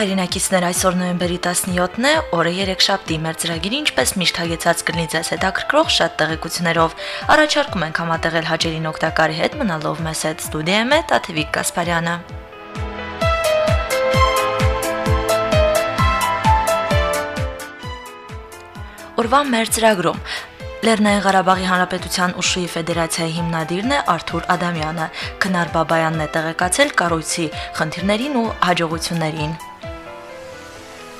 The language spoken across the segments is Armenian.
Հայրենակիցներ, այսօր նոյեմբերի 17-ն է, օրը 3 շաբթի, մեր ծրագիրը ինչպես միշտ հագեցած կլինի ձեզ հետաքրքրող շատ տեղեկություններով։ Առաջարկում ենք համատեղել հաջերին օգտակարի հետ մնալով մեզ հետ ստուդիայում է Տաթևիկ Կասպարյանը։ Օրվա մեր ծրագրում Լեռնային Ղարաբաղի Հանրապետության ուշուի ֆեդերացիայի հիմնադիրն է Արթուր Ադամյանը։ Քնար Բաբայանն է տեղեկացել կառույցի խնդիրներին ու հաջողություններին։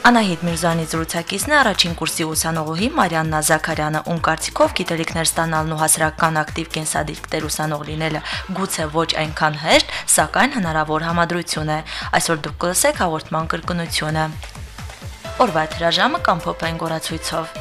Անահիտ Միրզյանի զրուցակիցն է առաջին կուրսի ուսանողուհի Մարիաննա Զաքարյանը, ում կարծիքով գիտելիքներ ստանալն ու հասարակական ակտիվ կենսադիրքներ ուսանող լինելը գուցե ոչ այնքան հեշտ, սակայն հնարավոր համադրություն է։ Այսօր դուք կլսեք հաղորդման կրկնությունը։ Օրվա հրաժամը կամ փոփային գորացույցով։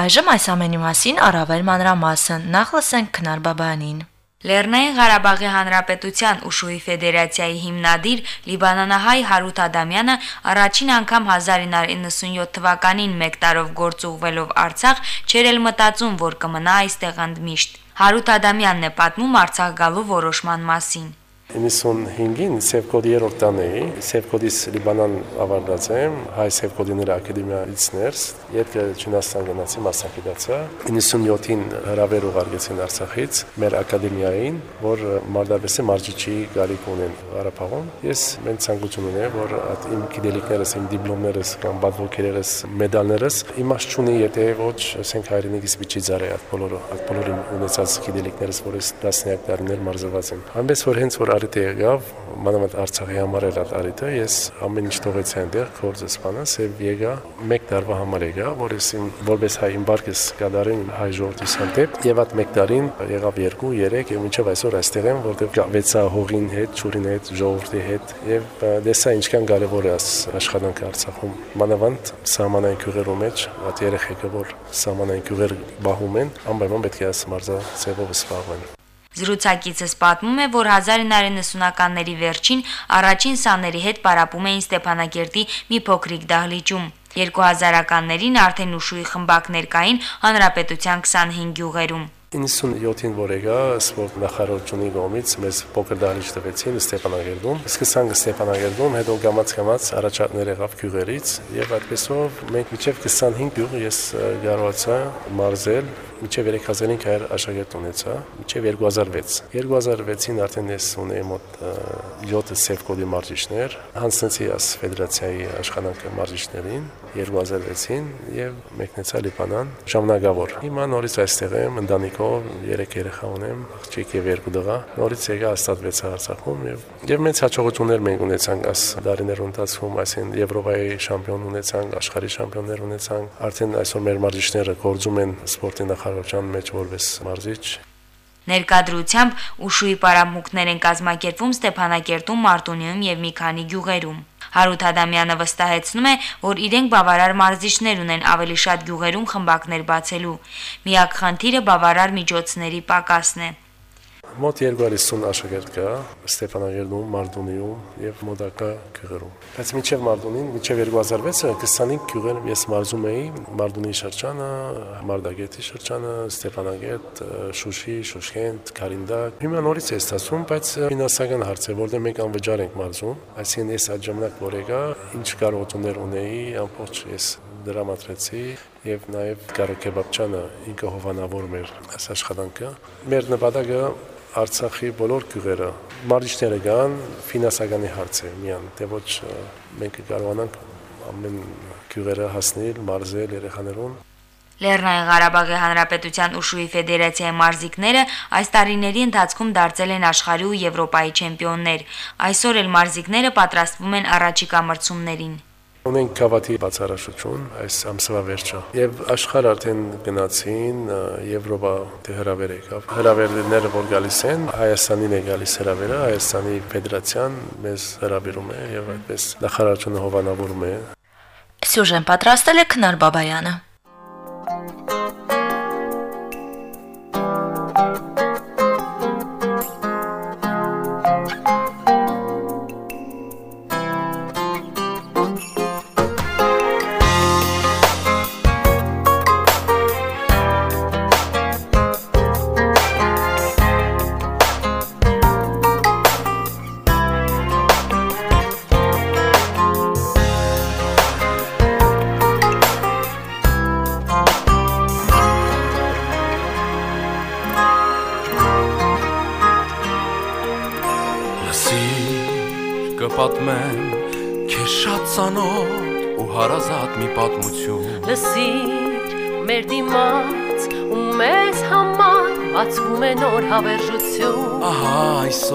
Այժմ այս ամենի մասին առավել մանրամասն նախ լսենք Քնար Բաբայանին։ Լեռնային Ղարաբաղի Հանրապետության Ուշուի Ֆեդերացիայի հիմնադիր Լիբանանահայ Հարութ Ադամյանը առաջին անգամ 1997 թվականին 1 տարով գործ ուղվելով Արցախ չեր էլ մտածում, որ կմնա այստեղ ընդմիշտ։ Հարութ Ադամյանն է պատմում Արցախ գալու որոշման մասին։ 95-ին Սևկոդի երրորդ տան էի, Սևկոդիս Լիբանան ավարտած եմ, հայ Սևկոդիների ակադեմիայից ներս, յետքը Չինաստան գնացի մասնակցեցա։ 97-ին հրավեր ուղարկեցին Արցախից մեր ակադեմիային, որ մարդաբեսի մարջիչի գալիք ունեն Ղարաբաղում։ Ես մեն ցանկություն ունեմ, որ այդ իմ գիտելիքներս, իմ դիպլոմներս կամ բադվոկերերս, մեդալներս իմաստ չունի, եթե ոչ, ասենք հայրենիքից միջի ծարե այդ բոլորը, այդ բոլորի ունեցած գիտելիքներս, որ ես 10 տարիներ մարզված եմ։ Այնպես որ հենց որ արիթ եղավ, մանավանդ Արցախի համար էր այդ արիթը, ես ամեն ինչ թողեցի այնտեղ, գործը սպանաս եւ եկա 1 տարվա համար եկա, որ ես իմ որպես հայ իմբարկես կդարին հայ ժողովրդի հանդեպ եւ այդ 1 տարին եղավ 2, 3 եւ մինչեւ այսօր այստեղ եմ, որտեղ գավեցա հողին հետ, ճուրին հետ, ժողովրդի հետ եւ դեսա ինչքան կարեւոր է աշխատանքը Արցախում։ Մանավանդ սահմանային քյուղերու մեջ այդ երեխեքը որ սահմանային քյուղեր բահում են, անպայման պետք է ասմարզա ծևով սպառվեն։ Զրուցակիցս պատմում է, որ 1990-ականների վերջին առաջին սաների հետ պարապում էին Ստեփանագերտի մի փոքրիկ դահլիճում։ 2000-ականներին արդեն ուշուի խմբակներ կային հանրապետության 25 գյուղերում։ 97-ին որ եկա սպորտ նախարարությունի կողմից մեզ փոքր դահլիճ տվեցին Ստեփանագերդում։ Սկսանք Ստեփանագերդում, հետո գամած-գամած առաջարկներ եղավ գյուղերից եւ այդպեսով մենք միջև 25 գյուղ ես կարողացա մարզել միջև 3500 աշակերտ ունեցա, միջև 2006։ 2006-ին արդեն ես ունեի մոտ 7 սև-կոդի մարզիչներ, հանձնեցի աս ֆեդերացիայի աշխատանքը մարզիչներին 2006-ին եւ մեկնեցա Լիբանան ժամանակավոր։ Հիմա նորից այստեղ եմ, ընտանիքով 3 երեխա ունեմ, աղջիկ եւ 2 դղա։ Նորից եկա հաստատվեցա Արցախում եւ եւ մեծ հաջողություններ մենք ունեցանք աս դարիներու ընթացքում, այսին Եվրոպայի շամպիոն ունեցանք, աշխարհի շամպիոններ ունեցանք։ Արդեն այսօր մեր մարզիչները գործում են սպորտի նախ կառավարության մեջ որպես մարզիչ Ներկադրությամբ ուշուի պարամուկներ են կազմակերպվում Ստեփանակերտում, Մարտունիում եւ մի քանի գյուղերում։ Հարութ Ադամյանը վստահեցնում է, որ իրենք բավարար մարզիչներ ունեն ավելի շատ գյուղերում խմբակներ բացելու։ Միակ խնդիրը բավարար միջոցների պակասն է։ Մոտ 250 աշակերտ կա Ստեփանագերդում, Մարտունիում եւ մոտակա գյուղերում։ Բայց մինչեւ Մարտունին, մինչեւ 2006-ը 25 գյուղեր ես մարզում էի, Մարտունի շրջանը, Մարտագետի շրջանը, Ստեփանագերդ, Շուշի, Շուշկենտ, Կարինդակ։ Հիմա նորից է ստացվում, բայց ֆինանսական հարց է, որտեղ մենք անվճար ենք մարզում։ Այսինքն ես այդ ժամանակ որ եկա, ինչ կարողություններ ունեի, ամբողջ ես դրամատրեցի եւ նաեւ Կարո Քեբաբչյանը ինքը հովանավորում էր այս աշխատանքը։ Մեր նպատակը Արցախի բոլոր գյուղերը մարզիչները կան, ֆինանսականի հարց է միան, դե ոչ մենք կարողանանք ամեն գյուղերը հասնել, մարզել երեխաներուն Լեռնային Ղարաբաղի Հանրապետության ուշուի ֆեդերացիայի մարզիկները այս տարիների ընթացքում դարձել են աշխարհի ու Եվրոպայի չեմպիոններ։ Այսօր էլ մարզիկները պատրաստվում են առաջիկա մրցումներին։ Ունենք գավաթի բացառաշություն այս ամսվա վերջը եւ աշխարհ արդեն գնացին Եվրոպա դե հրավեր եկավ հրավերները որ գալիս են Հայաստանին է գալիս հրավերը Հայաստանի ֆեդերացիան մեզ հրավիրում է եւ այդպես նախարարությունը հովանավորում է Սյուժեն պատրաստել է Քնար Բաբայանը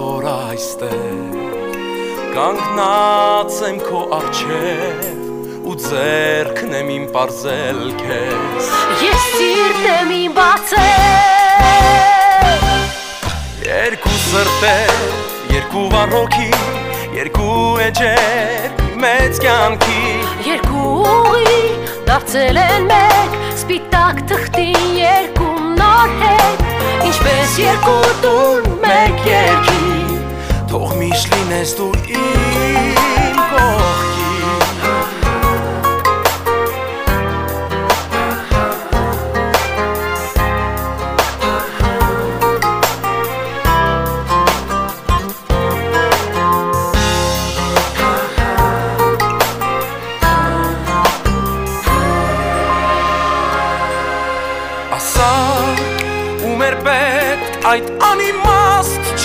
այսօր այստեղ կանգնած եմ քո առջև ու ձերքն եմ իմ པարզել քեզ Ես սիրտ եմ իմ բացել Երկու սրտեր, երկու վարոքի, երկու էջեր, մեծ կյանքի Երկու ուղի դարձել են մեկ Սպիտակ թղթին երկու նոր հետ Ինչպես երկու տուն մեկ երկի Թող միշտ լինես դու իմ կողքի Ասա ու մեր պետք այդ անիմաստ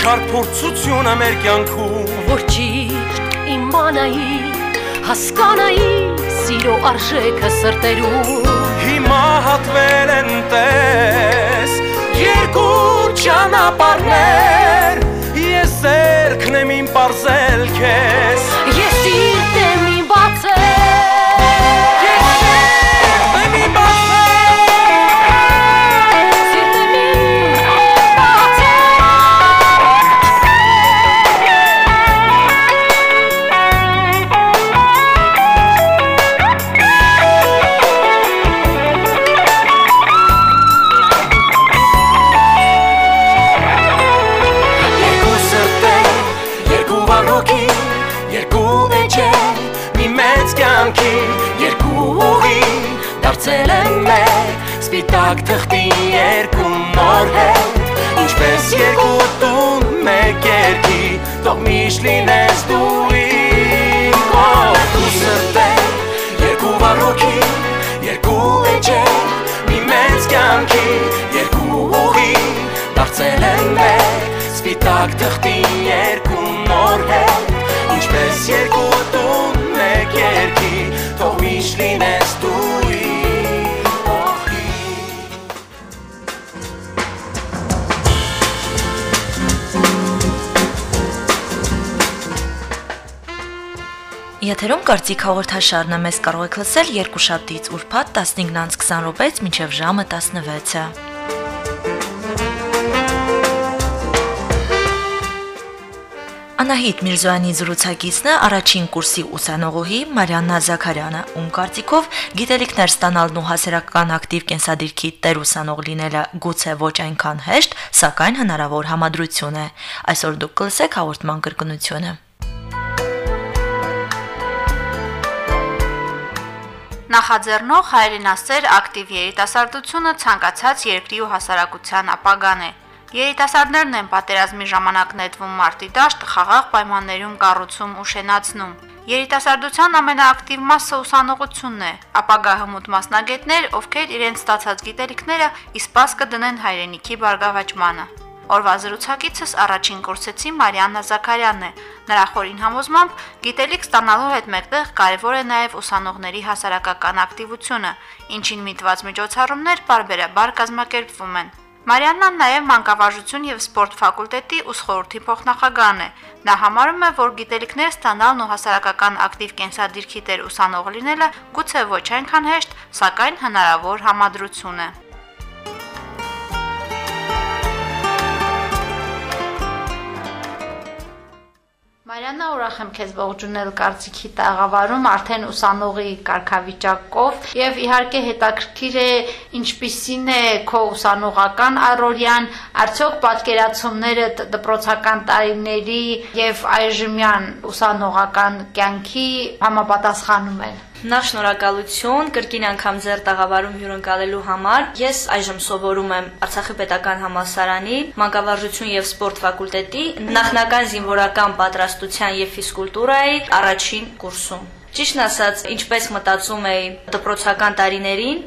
չար փորձությունը մեր կյանքում Որ ճիշտ իմանայի հասկանայի Սիրո արժեքը սրտերում Հիմա հատվել են տես երկու ճանապարհներ Ես ձերքն եմ իմ པարզել քեզ Ես սիրտ թող միշտ լինես դու իմ կողքի սրտեր, երկու վարոքի, երկու էջեր, մի մեծ կյանքի, երկու ուղի, դարձել են մեր Սպիտակ թղթի երկու նոր հետ Ինչպես երկու տուն մեկ երկի Թող միշտ լինես Եթերում կարծիք հաղորդաշարն է մեզ կարող եք լսել երկուշաբթից ուրբաթ 15-ից 20 րոպեից մինչև ժամը 16-ը։ Անահիտ Միրզոյանի զրուցակիցն է առաջին կուրսի ուսանողուհի Մարիաննա Զաքարյանը, ում կարծիքով գիտելիքներ ստանալն ու հասարակական ակտիվ կենսադիրքի տեր ուսանող լինելը գուցե ոչ այնքան հեշտ, սակայն հնարավոր համադրություն է։ Այսօր դուք կլսեք հաղորդման կրկնությունը։ Նախաձեռնող հայրենասեր ակտիվ երիտասարդությունը ցանկացած երկրի ու հասարակության ապագան է։ Երիտասարդներն են պատերազմի ժամանակ նետվում մարտի դաշտ խաղաղ պայմաններում կառուցում ու շենացնում։ Երիտասարդության ամենաակտիվ մասը ուսանողությունն է, ապագա հմուտ մասնագետներ, ովքեր իրենց ստացած գիտելիքները իսպաս կդնեն հայրենիքի բարգավաճմանը։ Օրվա զրուցակիցս առաջին կուրսեցի Մարիաննա Զաքարյանն է։ Նրա խորին համոզմամբ գիտելիք ստանալու հետ մեկտեղ կարևոր է նաև ուսանողների հասարակական ակտիվությունը, ինչին միտված միջոցառումներ բարբերաբար կազմակերպվում են։ Մարիաննան նաև մանկավարժություն եւ սպորտ ֆակուլտետի ուսխորհրդի փոխնախագահն է։ Նա համարում է, որ գիտելիքներ ստանալն ու հասարակական ակտիվ կենսադիրքի տեր ուսանող լինելը գուցե ոչ այնքան հեշտ, սակայն հնարավոր համադրություն է։ ուրախ եմ քեզ ողջունել կարծիքի տաղավարում, արդեն ուսանողի կարգավիճակով եւ իհարկե հետաքրքիր է ինչպիսին է քո ուսանողական առօրյան, արդյոք պատկերացումները դպրոցական տարիների եւ այժմյան ուսանողական կյանքի համապատասխանում են։ Նախ շնորհակալություն կրկին անգամ ձեր տաղավարում հյուրընկալելու համար։ Ես այժմ սովորում եմ Արցախի պետական համալսարանի մանկավարժություն եւ սպորտ ֆակուլտետի նախնական զինվորական պատրաստության եւ ֆիզկուլտուրայի առաջին կուրսում։ Ճիշտն ասած, ինչպես մտածում էի դպրոցական տարիներին,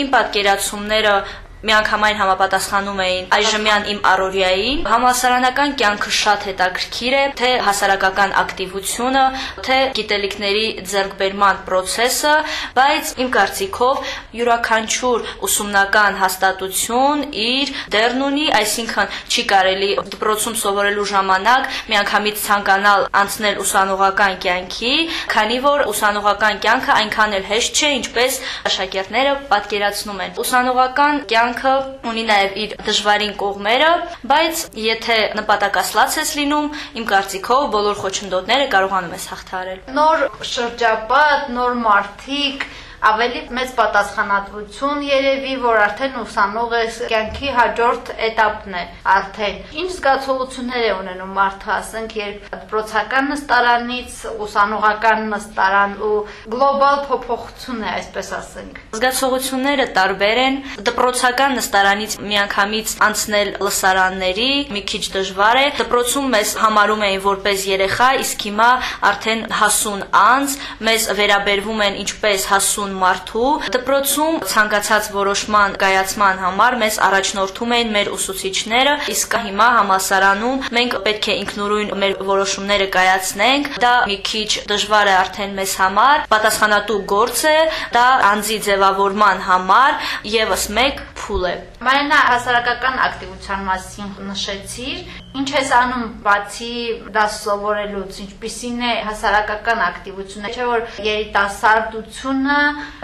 իմ պատկերացումները միանգամայն համապատասխանում էին այժմյան իմ առօրյային։ Համասարանական կյանքը շատ հետաքրքիր է, թե հասարակական ակտիվությունը, թե գիտելիքների ձեռքբերման process-ը, բայց իմ կարծիքով յուրաքանչյուր ուսումնական հաստատություն իր դերն ունի, այսինքն չի կարելի դպրոցում սովորելու ժամանակ միանգամից ցանկանալ անցնել ուսանողական կյանքի, քանի որ ուսանողական կյանքը այնքան էլ հեշտ չէ, ինչպես աշակերտները պատկերացնում են։ Ուսանողական կյանքը ունի նաև իր դժվարին կողմերը, բայց եթե նպատակասլաց ես լինում, իմ կարծիքով բոլոր խոչընդոտները կարողանում ես հաղթահարել։ Նոր շրջապատ, նոր մարդիկ, ավելի մեծ պատասխանատվություն երևի, որ արդեն ուսանող է կյանքի հաջորդ этаպն է արդեն։ Ինչ զգացողություններ է ունենում մարդը, ասենք, երբ դպրոցական նստարանից ուսանողական նստարան ու գլոբալ փոփոխություն է, այսպես ասենք։ Զգացողությունները տարբեր են։ Դպրոցական նստարանից միանգամից անցնել լսարանների մի քիչ դժվար է։ Դպրոցում մեզ համարում էին որպես երեխա, իսկ հիմա արդեն հասուն անց, մեզ վերաբերվում են ինչպես հասուն հասուն մարդու դպրոցում ցանկացած որոշման կայացման համար մեզ առաջնորդում էին մեր ուսուցիչները, իսկ հիմա համասարանում մենք պետք է ինքնուրույն մեր որոշումները կայացնենք։ Դա մի քիչ դժվար է արդեն մեզ համար, պատասխանատու գործ է, դա անձի ձևավորման համար եւս մեկ փուլ է։ Մարենա հասարակական ակտիվության մասին նշեցիր, ինչ ես անում բացի դաս սովորելուց, ինչպիսին է հասարակական ակտիվությունը, չէ՞ որ երիտասարդությունը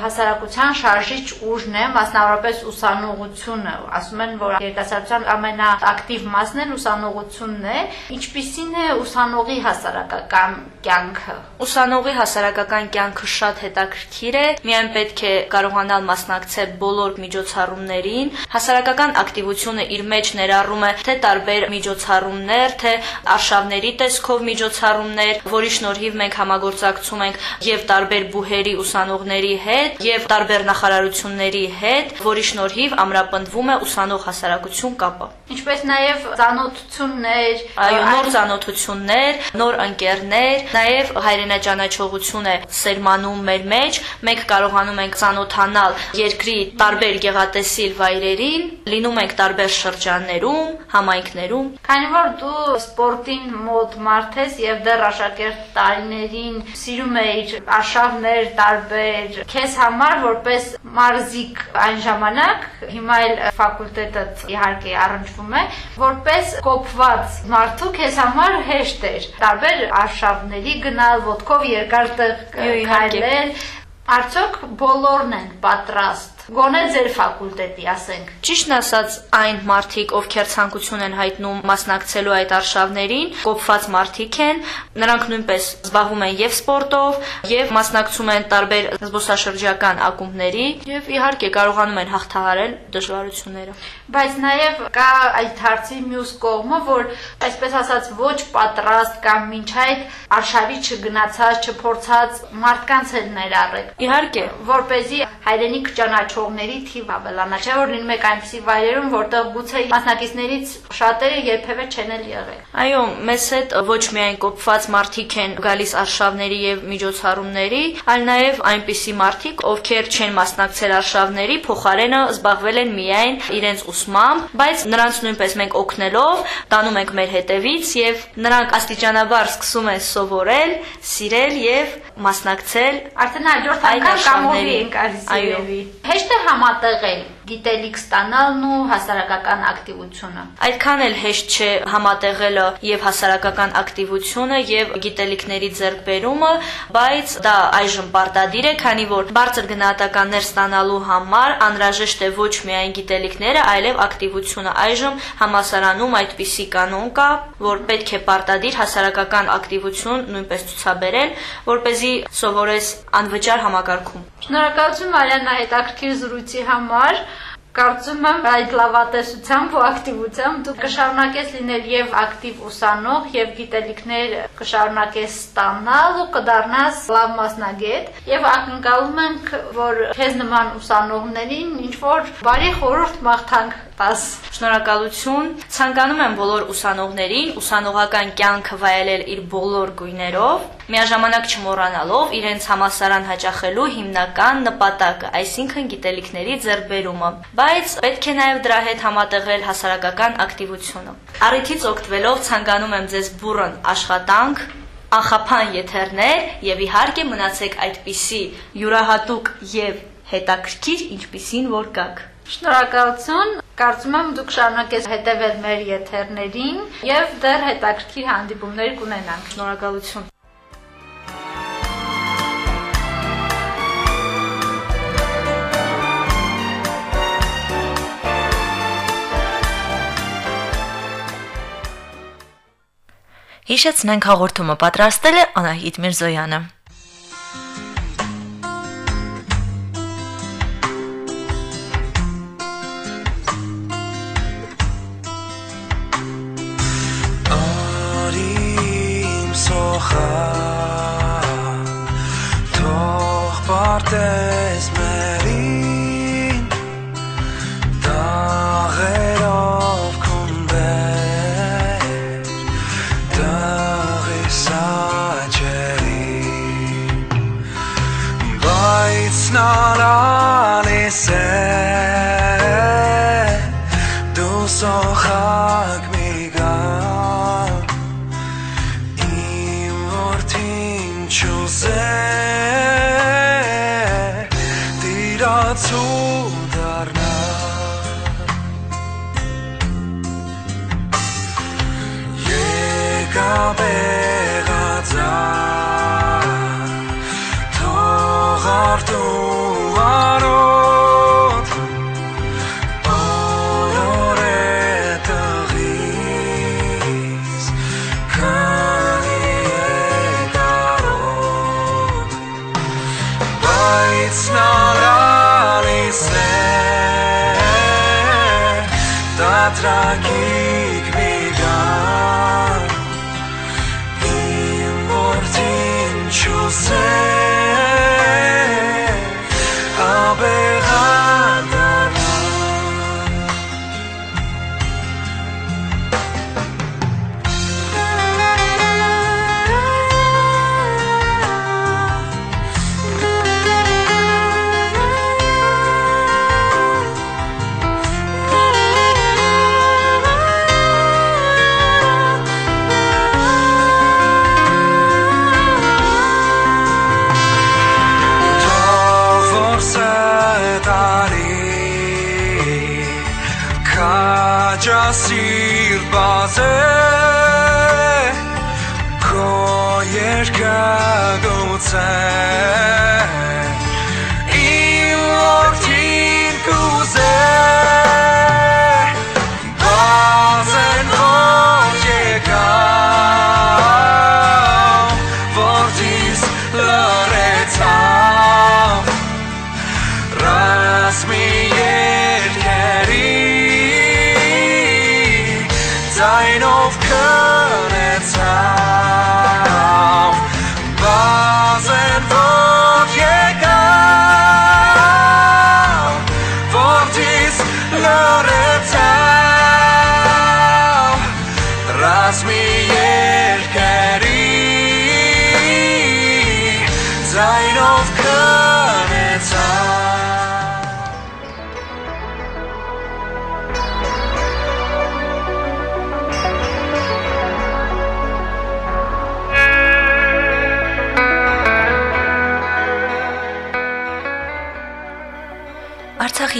հասարակության շարժիչ ուժն է, մասնավորապես ուսանողությունը։ Ասում են, որ երիտասարդության ամենաակտիվ մասն էլ ուսանողությունն է։ Ինչպիսին է ուսանողի հասարակական կյանքը։ Ուսանողի հասարակական կյանքը շատ հետաքրքիր է։ Միայն պետք է կարողանալ մասնակցել բոլոր միջոցառումներին։ Հասարակական ակտիվությունը իր մեջ ներառում է թե տարբեր միջոցառումներ, թե արշավների տեսքով միջոցառումներ, որի շնորհիվ մենք համագործակցում ենք եւ տարբեր բուհերի ուսանողների հետ եւ տարբեր նախարարությունների հետ, որի շնորհիվ ամրապնդվում է ուսանող հասարակություն կապը։ Ինչպես նաեւ ծանոթություններ, այո, նոր ծանոթություններ, նոր ընկերներ, նաեւ հայրենաճանաչողություն է սերմանում մեր մեջ, մենք կարողանում ենք ծանոթանալ երկրի տարբեր գեղատեսիլ վայրերին, լինում ենք տարբեր շրջաններում, համայնքներում։ Քանի որ դու սպորտին մոտ մարդ ես եւ դեռ աշակերտ տարիներին սիրում էիր արշավներ տարբեր, քեզ համար որպես մարզիկ այն ժամանակ, հիմա էլ ֆակուլտետը իհարկե առնչվում է, որպես կոփված մարդու քեզ համար հեշտ էր տարբեր արշավների գնալ, ոտքով երկար տեղ քայլել, արդյոք բոլորն են պատրաստ Գոնե ձեր ֆակուլտետի, ասենք։ Ճիշտն ասած, այն մարդիկ, ովքեր ցանկություն են հայտնում մասնակցելու այդ արշավներին, կոփված մարդիկ են, նրանք նույնպես զբաղվում են եւ սպորտով, եւ մասնակցում են տարբեր զբոսաշրջական ակումբների եւ իհարկե կարողանում են հաղթահարել դժվարությունները։ Բայց նաեւ կա այդ հարցի մյուս կողմը, որ այսպես ասած ոչ պատրաստ կամ ոչ այդ արշավի չգնացած, չփորձած մարդկանց էլ ներառեք։ Իհարկե, որ เป զի հայրենիք ճանաչ հիշողների թիվը ավելանա, չէ՞ որ լինում է այնպիսի վայրերում, որտեղ գուցե մասնակիցներից շատերը երբևէ չեն էլ եղել։ Այո, մեզ հետ ոչ միայն կոփված մարդիկ են գալիս արշավների եւ միջոցառումների, այլ նաեւ այնպիսի մարդիկ, ովքեր չեն մասնակցել արշավների, փոխարենը զբաղվել են միայն իրենց ուսմամբ, բայց նրանց նույնպես մենք օգնելով տանում ենք մեր հետևից եւ նրանք աստիճանաբար սկսում են սովորել, սիրել եւ մասնակցել արդեն հաջորդ անգամ կամովի են գալիս երևի։ Հեշտ հեշտ է համատեղել գիտելիք ստանալն ու հասարակական ակտիվությունը։ Այդքան էլ հեշտ չէ համատեղելը եւ հասարակական ակտիվությունը եւ գիտելիքների ձեռքբերումը, բայց դա այժմ պարտադիր է, քանի որ բարձր գնահատականներ ստանալու համար անհրաժեշտ է ոչ միայն գիտելիքները, այլև ակտիվությունը։ Այժմ համասարանում այդպիսի կանոն կա, որ պետք է պարտադիր հասարակական ակտիվություն նույնպես ցուցաբերել, որ เป զի սովորես անվճար համակարգում։ Շնորհակալություն Մարիաննա հետաքրքիր զրույցի համար։ Կարծում եմ այդ լավատեսությամբ ու ակտիվությամբ դու կշարունակես լինել եւ ակտիվ ուսանող եւ գիտելիքներ կշարունակես ստանալ ու կդառնաս լավ մասնագետ եւ ակնկալում ենք որ քեզ նման ուսանողներին ինչ որ բարի խորհուրդ մաղթանք տաս։ Շնորհակալություն։ Ցանկանում եմ բոլոր ուսանողներին ուսանողական կյանքը վայելել իր բոլոր գույներով միաժամանակ չմոռանալով իրենց համասարան հաճախելու հիմնական նպատակը, այսինքն գիտելիքների ձեռբերումը։ Բայց պետք է նաև դրա հետ համատեղել հասարակական ակտիվությունը։ Առիթից օգտվելով ցանկանում եմ ձեզ բուրըն աշխատանք, անխափան եթերներ եւ իհարկե մնացեք այդպիսի յուրահատուկ եւ հետաքրքիր, ինչպիսին որ կաք։ Շնորհակալություն։ Կարծում եմ դուք շարունակես հետևել մեր եթերներին եւ դեռ հետաքրքիր հանդիպումներ կունենանք։ Շնորհակալություն։ Հիշեցնենք հաղորդումը պատրաստել է Անահիտ Միրզոյանը։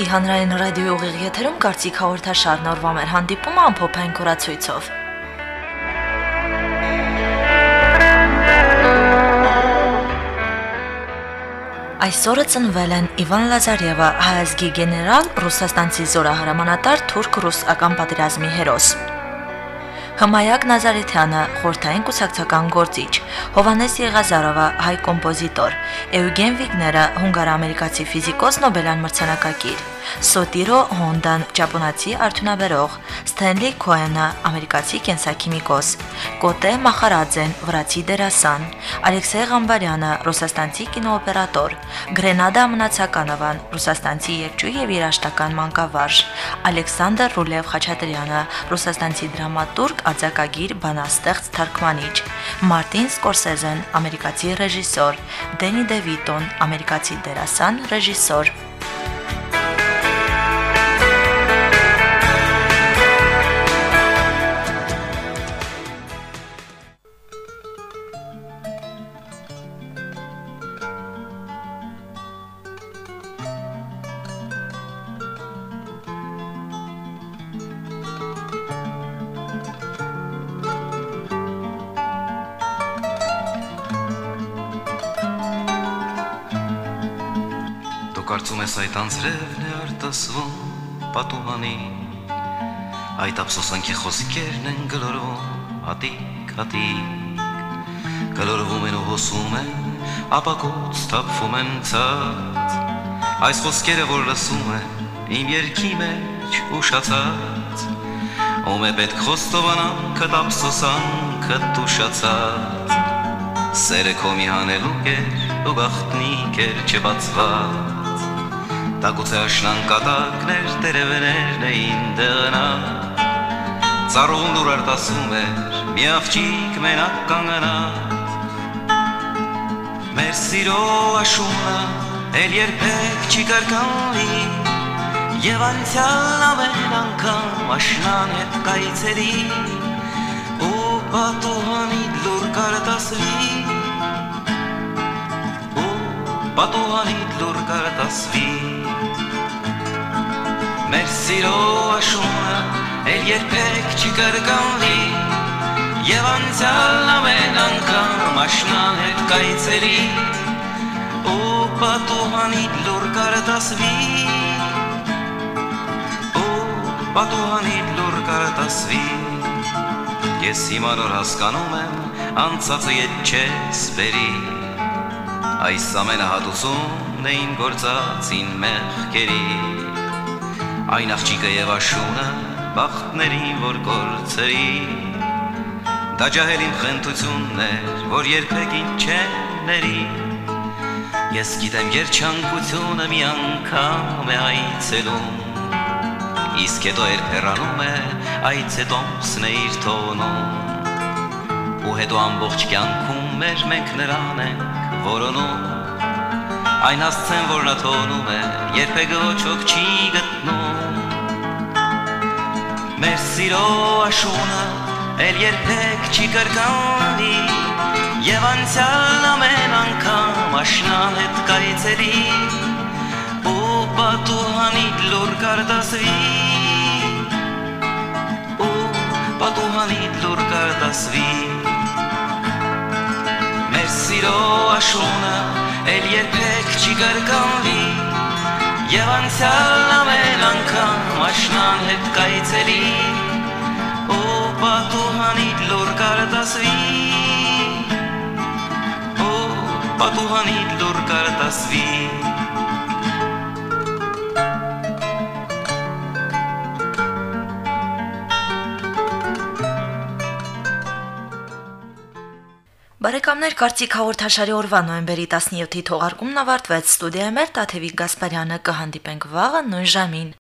Արցախի հանրային ռադիոյի ուղիղ եթերում կարծիք հաղորդաշարն օրվա մեր հանդիպումը ամփոփային կորացույցով։ Այսօրը ծնվել են Իվան Լազարևը, հայազգի գեներալ, ռուսաստանցի զորահրամանատար թուրք-ռուսական պատերազմի հերոս։ Հմայակ Նազարեթյանը, խորթային կուսակցական գործիչ, Հովանես Եղազարովը, հայ կոմպոզիտոր, Էուգեն Վիգները, հունգար-ամերիկացի ֆիզիկոս, Նոբելյան մրցանակակիր, Սոտիրո Հոնդան, ճապոնացի արդյունաբերող, Սթենլի Քոենը, ամերիկացի կենսաքիմիկոս, Կոտե Մախարաձեն, վրացի դերասան, Ալեքսեյ Ղամբարյանը, ռուսաստանցի կինոօպերատոր, Գրենադա Մնացականովան, ռուսաստանցի երգչուհի եւ երաժշտական մանկավարժ, Ալեքսանդր Ռուլև Խաչատրյանը, ռուսաստանցի դրամատուրգ, արձակագիր, բանաստեղծ, թարգմանիչ, Մարտին Սկորսեզեն, ամերիկացի ռեժիսոր, Դենի Դևիտոն, ամերիկացի դերասան, ռեժիսոր, արտասվում պատուհանի այդ ափսոսանքի խոսքերն են գլորվում հատիկ հատիկ գլորվում են ու հոսում են ապակոց թափվում են ցած այս խոսքերը որ լսում է իմ երկի մեջ ուշացած ում է պետք խոստովանամ քդ ափսոսանքը տուշացած սերը քո մի հանելուկ էր ու գախտնիկ էր չբացված Տակուցե աշնան կատակներ տերևներ էին դեղնա Ծառուն դուր արտասում էր մի աղջիկ մենակ կանգնած Մեր սիրո աշունը էլ երբեք չի կրկնվի Եվ անցյալ ամեն անգամ աշնան հետ կայցերի ու պատուհանի լուր կարտասվի պատուհանի լուր կարտասվի Մեր սիրո աշունը էլ երբեք չի կրկնվի Եվ անցյալ ամեն անգամ աշնան հետ կայցելի ու պատուհանի լուր կարդասվի ու պատուհանի լուր կարդասվի Ես հիմա նոր հասկանում եմ անցածը ետ չես բերի Այս ամենը հատուցումն էին գործածին մեղքերի Այն աղջիկը եւ աշունը բախտներին որ կորցրի Դա ջահելին խնդությունն էր, որ երբեք չեն ների Ես գիտեմ երջանկությունը մի անգամ է այցելում Իսկ հետո էր հեռանում է այց հետո սնեիր թոնում Ու հետո ամբողջ կյանքում մեր մենք նրան ենք որոնում Այն հասցեն, որ նա թոնում է, երբեք ոչոք չի գտնում Մեր սիրո աշունը էլ երբեք չի կրկանի Եվ անցյալ ամեն անգամ աշնան հետ կայցելի Ու պատուհանի լուր կարդասվի Ու պատուհանի լուր կարդասվի աշունը էլ երբեք չի կրկնվի Եվ անցյալ ամեն անգամ աշնան հետ կայցելի ու պատուհանիդ լուր կարդասվի ու պատուհանիդ լուր կարդասվի Բարեկամներ, կարծիք հաղորդաշարի օրվա նոյեմբերի 17-ի թողարկումն ավարտվեց։ Ստուդիայում էր Տաթևիկ Գասպարյանը կհանդիպենք վաղը նույն ժամին։